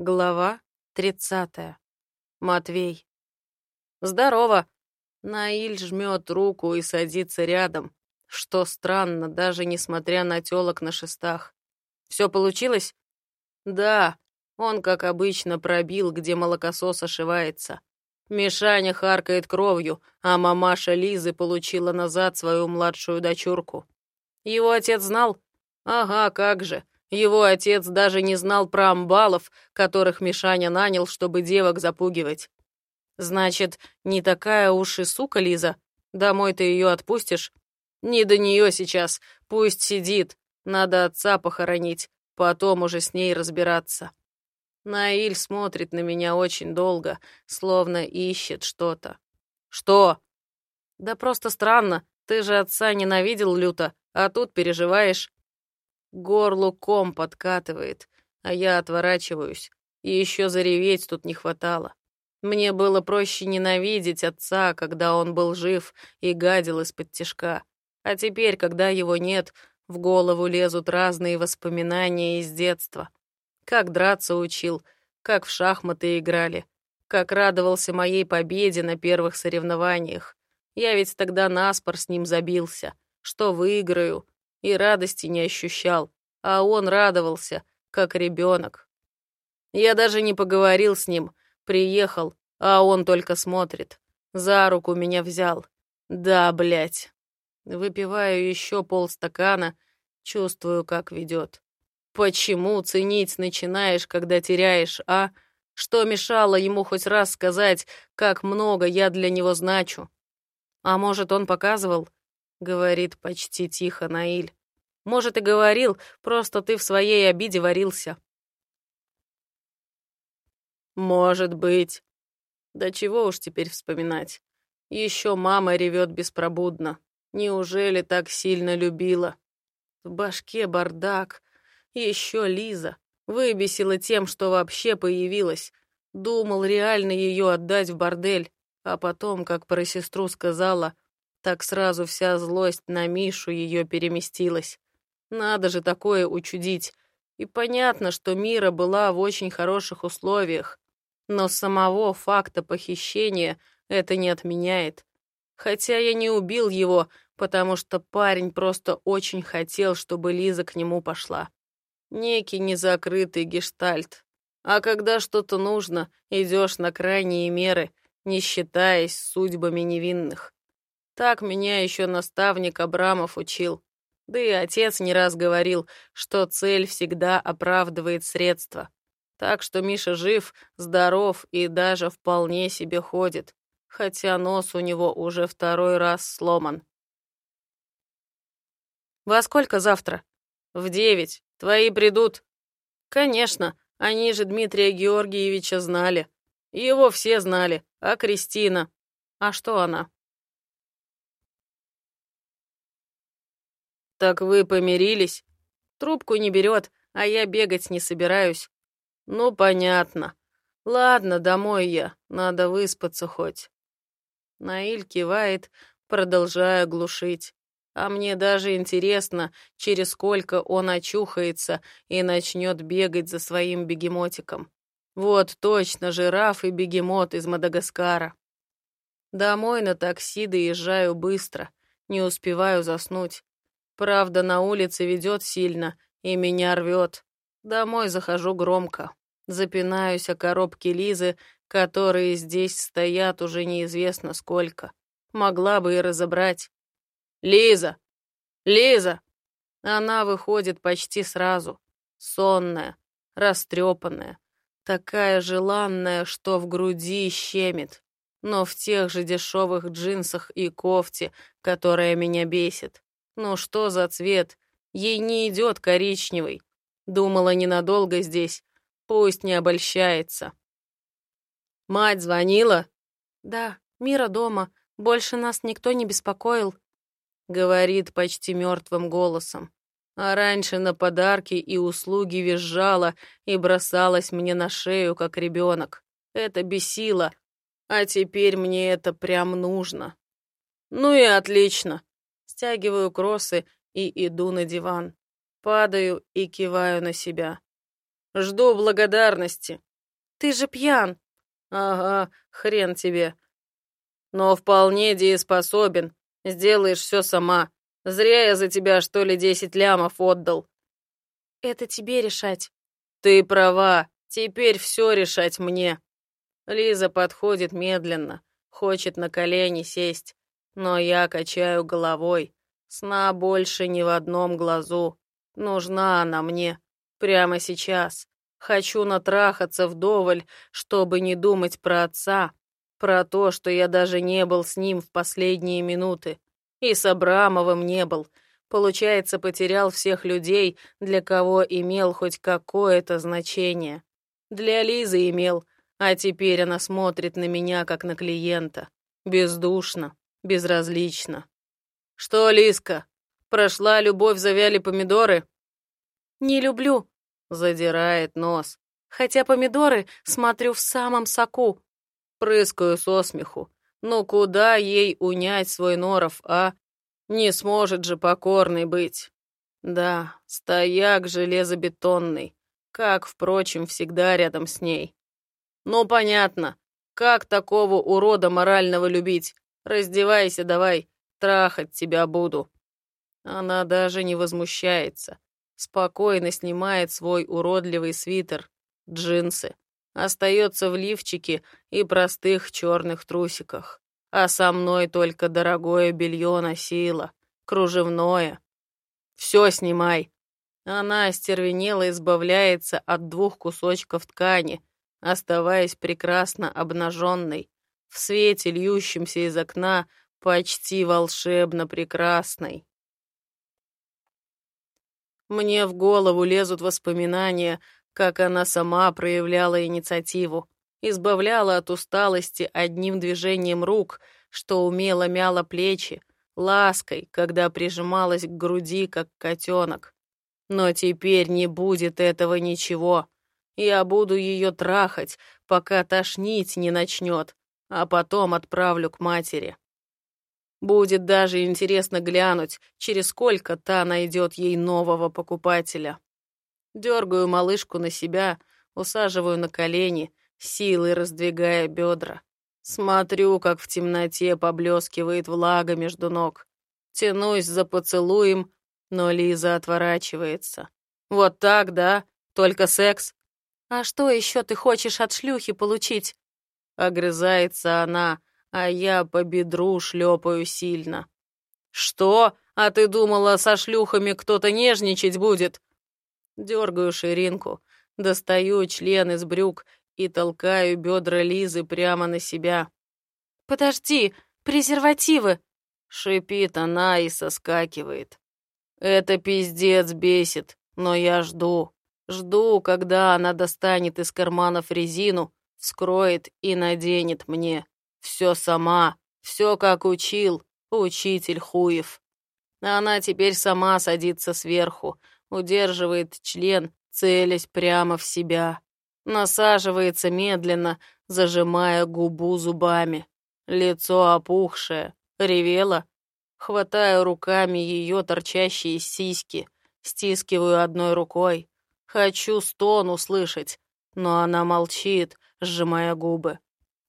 Глава тридцатая. Матвей. «Здорово!» Наиль жмет руку и садится рядом, что странно, даже несмотря на телок на шестах. «Все получилось?» «Да», он, как обычно, пробил, где молокосос ошивается. Мишаня харкает кровью, а мамаша Лизы получила назад свою младшую дочурку. Его отец знал? Ага, как же. Его отец даже не знал про амбалов, которых Мишаня нанял, чтобы девок запугивать. Значит, не такая уж и сука Лиза. Домой ты ее отпустишь? Не до нее сейчас. Пусть сидит. Надо отца похоронить. Потом уже с ней разбираться. Наиль смотрит на меня очень долго, словно ищет что-то. «Что?» «Да просто странно. Ты же отца ненавидел люто, а тут переживаешь». Горлу ком подкатывает, а я отворачиваюсь. И еще зареветь тут не хватало. Мне было проще ненавидеть отца, когда он был жив и гадил из-под тишка. А теперь, когда его нет, в голову лезут разные воспоминания из детства. Как драться учил, как в шахматы играли, как радовался моей победе на первых соревнованиях. Я ведь тогда наспор с ним забился, что выиграю, и радости не ощущал, а он радовался, как ребенок. Я даже не поговорил с ним, приехал, а он только смотрит. За руку меня взял. Да, блядь. Выпиваю еще полстакана, чувствую, как ведет. Почему ценить начинаешь, когда теряешь, а? Что мешало ему хоть раз сказать, как много я для него значу? А может, он показывал? Говорит почти тихо Наиль. Может, и говорил, просто ты в своей обиде варился. Может быть. Да чего уж теперь вспоминать. Еще мама ревет беспробудно. Неужели так сильно любила? В башке бардак. Еще Лиза. Выбесила тем, что вообще появилась. Думал реально ее отдать в бордель. А потом, как про сестру сказала, так сразу вся злость на Мишу ее переместилась. Надо же такое учудить. И понятно, что Мира была в очень хороших условиях. Но самого факта похищения это не отменяет. Хотя я не убил его, потому что парень просто очень хотел, чтобы Лиза к нему пошла. Некий незакрытый гештальт. А когда что-то нужно, идешь на крайние меры, не считаясь судьбами невинных. Так меня еще наставник Абрамов учил. Да и отец не раз говорил, что цель всегда оправдывает средства. Так что Миша жив, здоров и даже вполне себе ходит, хотя нос у него уже второй раз сломан. «Во сколько завтра?» «В девять. Твои придут?» «Конечно, они же Дмитрия Георгиевича знали. Его все знали, а Кристина? А что она?» «Так вы помирились?» «Трубку не берет, а я бегать не собираюсь». «Ну, понятно. Ладно, домой я, надо выспаться хоть». Наиль кивает, продолжая глушить. А мне даже интересно, через сколько он очухается и начнет бегать за своим бегемотиком. Вот точно жираф и бегемот из Мадагаскара. Домой на такси доезжаю быстро, не успеваю заснуть. Правда, на улице ведет сильно, и меня рвет. Домой захожу громко. Запинаюсь о коробке Лизы, которые здесь стоят уже неизвестно сколько. Могла бы и разобрать. «Лиза! Лиза!» Она выходит почти сразу. Сонная, растрепанная, такая желанная, что в груди щемит, но в тех же дешевых джинсах и кофте, которая меня бесит. Ну что за цвет? Ей не идет коричневый. Думала ненадолго здесь. Пусть не обольщается. Мать звонила? Да, Мира дома. Больше нас никто не беспокоил говорит почти мертвым голосом. А раньше на подарки и услуги визжала и бросалась мне на шею, как ребенок. Это бесило, а теперь мне это прям нужно. Ну и отлично. Стягиваю кроссы и иду на диван. Падаю и киваю на себя. Жду благодарности. Ты же пьян. Ага, хрен тебе. Но вполне дееспособен. Сделаешь все сама. Зря я за тебя, что ли, десять лямов отдал. Это тебе решать. Ты права. Теперь все решать мне. Лиза подходит медленно, хочет на колени сесть, но я качаю головой. Сна больше ни в одном глазу. Нужна она мне. Прямо сейчас. Хочу натрахаться вдоволь, чтобы не думать про отца, про то, что я даже не был с ним в последние минуты. И с Абрамовым не был. Получается, потерял всех людей, для кого имел хоть какое-то значение. Для Лизы имел, а теперь она смотрит на меня, как на клиента. Бездушно, безразлично. «Что, Лизка, прошла любовь, завяли помидоры?» «Не люблю», — задирает нос. «Хотя помидоры смотрю в самом соку». Прыскаю со смеху. Ну куда ей унять свой норов, а? Не сможет же покорный быть. Да, стояк железобетонный, как, впрочем, всегда рядом с ней. Ну, понятно. Как такого урода морального любить? Раздевайся давай, трахать тебя буду. Она даже не возмущается. Спокойно снимает свой уродливый свитер, джинсы. Остается в лифчике и простых черных трусиках. А со мной только дорогое белье носила, кружевное. Все снимай. Она остервенела избавляется от двух кусочков ткани, оставаясь прекрасно обнаженной, в свете, льющемся из окна, почти волшебно прекрасной. Мне в голову лезут воспоминания, как она сама проявляла инициативу, избавляла от усталости одним движением рук, что умело мяла плечи, лаской, когда прижималась к груди, как котенок. Но теперь не будет этого ничего. Я буду ее трахать, пока тошнить не начнет, а потом отправлю к матери. Будет даже интересно глянуть, через сколько та найдет ей нового покупателя. Дергаю малышку на себя, усаживаю на колени, силой раздвигая бедра. Смотрю, как в темноте поблескивает влага между ног. Тянусь за поцелуем, но Лиза отворачивается. Вот так, да? Только секс? «А что еще ты хочешь от шлюхи получить?» Огрызается она, а я по бедру шлепаю сильно. «Что? А ты думала, со шлюхами кто-то нежничать будет?» Дергаю ширинку, достаю член из брюк и толкаю бедра Лизы прямо на себя. «Подожди, презервативы!» Шипит она и соскакивает. «Это пиздец бесит, но я жду. Жду, когда она достанет из карманов резину, скроет и наденет мне. Все сама, все как учил, учитель Хуев. Она теперь сама садится сверху, удерживает член, целясь прямо в себя. Насаживается медленно, зажимая губу зубами. Лицо опухшее. Ревела. Хватаю руками ее торчащие сиськи, стискиваю одной рукой. Хочу стон услышать, но она молчит, сжимая губы.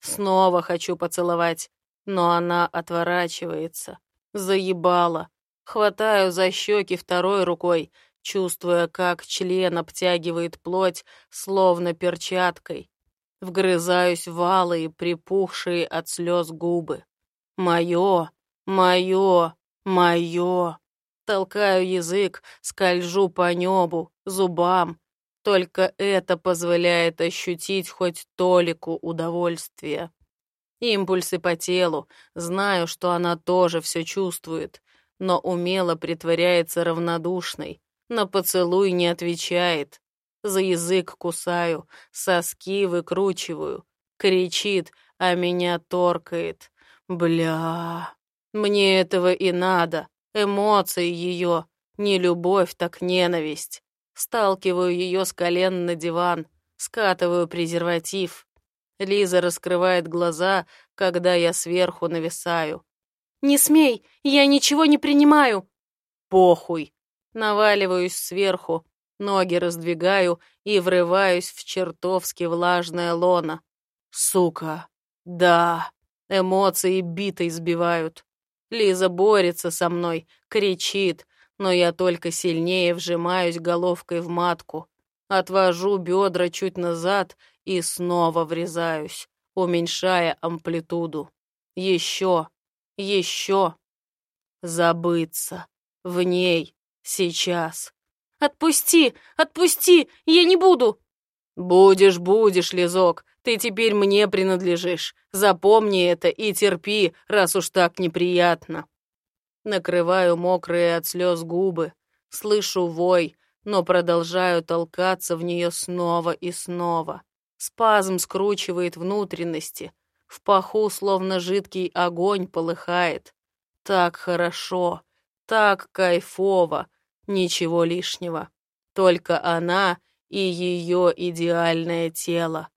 Снова хочу поцеловать, но она отворачивается. Заебала. Хватаю за щеки второй рукой, чувствуя, как член обтягивает плоть, словно перчаткой. Вгрызаюсь в валые, припухшие от слез губы. Мое, мое, мое. Толкаю язык, скольжу по небу, зубам. Только это позволяет ощутить хоть толику удовольствия. Импульсы по телу, знаю, что она тоже все чувствует, но умело притворяется равнодушной, на поцелуй не отвечает. За язык кусаю, соски выкручиваю, кричит, а меня торкает. Бля, мне этого и надо эмоции ее, не любовь, так ненависть. Сталкиваю ее с колен на диван, скатываю презерватив. Лиза раскрывает глаза, когда я сверху нависаю. «Не смей, я ничего не принимаю!» «Похуй!» Наваливаюсь сверху, Ноги раздвигаю и врываюсь в чертовски влажное лоно. Сука, да, эмоции битой сбивают. Лиза борется со мной, кричит, но я только сильнее вжимаюсь головкой в матку. Отвожу бедра чуть назад и снова врезаюсь, уменьшая амплитуду. Еще, еще. Забыться. В ней. Сейчас. «Отпусти! Отпусти! Я не буду!» «Будешь, будешь, Лизок. Ты теперь мне принадлежишь. Запомни это и терпи, раз уж так неприятно». Накрываю мокрые от слез губы. Слышу вой, но продолжаю толкаться в нее снова и снова. Спазм скручивает внутренности. В паху словно жидкий огонь полыхает. Так хорошо, так кайфово, ничего лишнего. Только она и ее идеальное тело.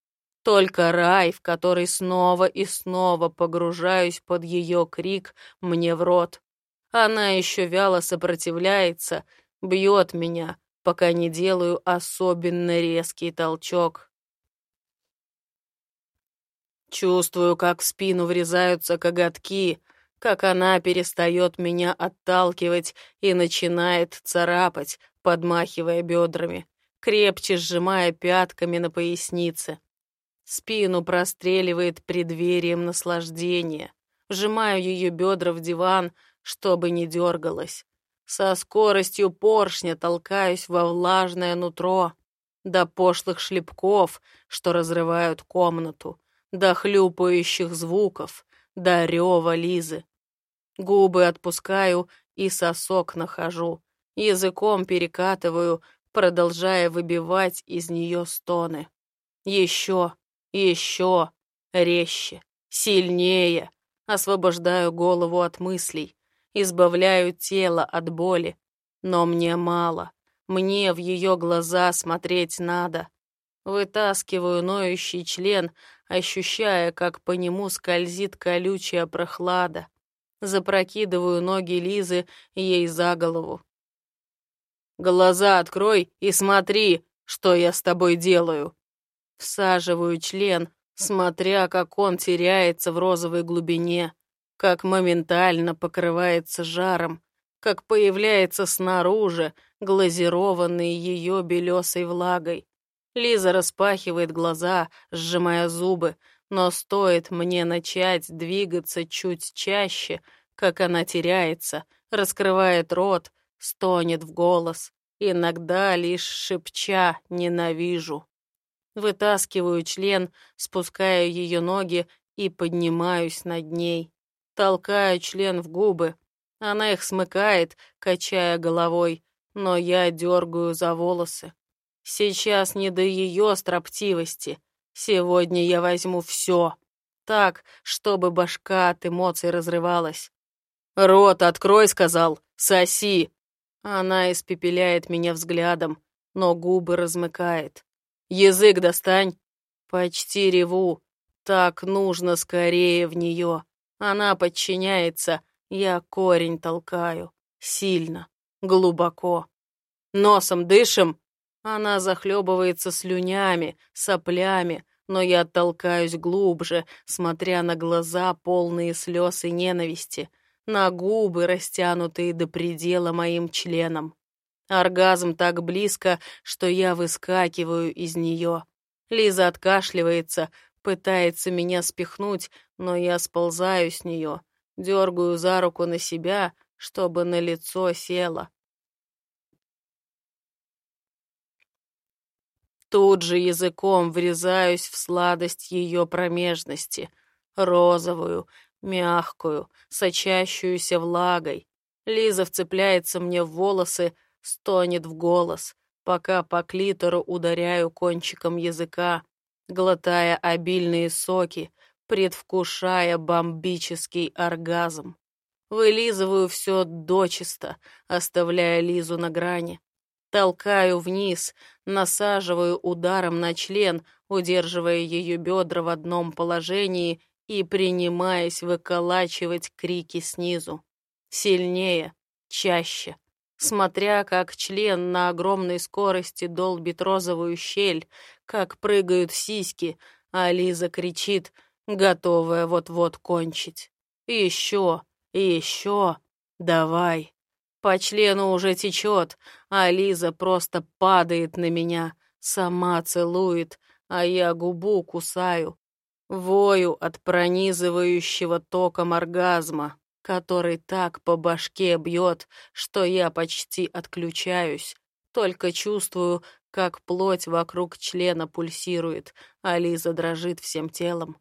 Только рай, в который снова и снова погружаюсь под ее крик мне в рот. Она еще вяло сопротивляется, бьет меня, пока не делаю особенно резкий толчок. Чувствую, как в спину врезаются коготки, как она перестает меня отталкивать и начинает царапать, подмахивая бедрами, крепче сжимая пятками на пояснице. Спину простреливает преддверием наслаждения. Вжимаю ее бедра в диван, чтобы не дергалась. Со скоростью поршня толкаюсь во влажное нутро, до пошлых шлепков, что разрывают комнату, до хлюпающих звуков, до рева Лизы. Губы отпускаю и сосок нахожу, языком перекатываю, продолжая выбивать из нее стоны. Еще, еще, резче, сильнее. Освобождаю голову от мыслей, избавляю тело от боли. Но мне мало. Мне в ее глаза смотреть надо. Вытаскиваю ноющий член, ощущая, как по нему скользит колючая прохлада. Запрокидываю ноги Лизы ей за голову. «Глаза открой и смотри, что я с тобой делаю!» Всаживаю член, смотря, как он теряется в розовой глубине, как моментально покрывается жаром, как появляется снаружи, глазированный ее белесой влагой. Лиза распахивает глаза, сжимая зубы, но стоит мне начать двигаться чуть чаще, как она теряется, раскрывает рот, стонет в голос, иногда лишь шепча «ненавижу». Вытаскиваю член, спускаю ее ноги и поднимаюсь над ней. Толкаю член в губы. Она их смыкает, качая головой, но я дергаю за волосы. Сейчас не до ее строптивости. Сегодня я возьму все. Так, чтобы башка от эмоций разрывалась. «Рот открой», — сказал. «Соси». Она испепеляет меня взглядом, но губы размыкает. Язык достань. Почти реву. Так нужно скорее в нее. Она подчиняется. Я корень толкаю. Сильно. Глубоко. Носом дышим. Она захлебывается слюнями, соплями, но я толкаюсь глубже, смотря на глаза, полные слез и ненависти, на губы, растянутые до предела моим членом. Оргазм так близко, что я выскакиваю из нее. Лиза откашливается, пытается меня спихнуть, но я сползаю с нее, дергаю за руку на себя, чтобы на лицо села. Тут же языком врезаюсь в сладость ее промежности, розовую, мягкую, сочащуюся влагой. Лиза вцепляется мне в волосы, стонет в голос, пока по клитору ударяю кончиком языка, глотая обильные соки, предвкушая бомбический оргазм. Вылизываю все дочисто, оставляя Лизу на грани. Толкаю вниз, насаживаю ударом на член, удерживая ее бедра в одном положении и принимаясь выколачивать крики снизу. Сильнее, чаще, смотря как член на огромной скорости долбит розовую щель, как прыгают сиськи, а Лиза кричит, готовая вот-вот кончить. «Еще, еще, давай!» По члену уже течет, а Лиза просто падает на меня, сама целует, а я губу кусаю, вою от пронизывающего током оргазма, который так по башке бьет, что я почти отключаюсь, только чувствую, как плоть вокруг члена пульсирует, а Лиза дрожит всем телом.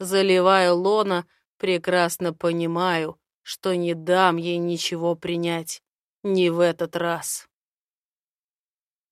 Заливаю лона, прекрасно понимаю, что не дам ей ничего принять. Не в этот раз.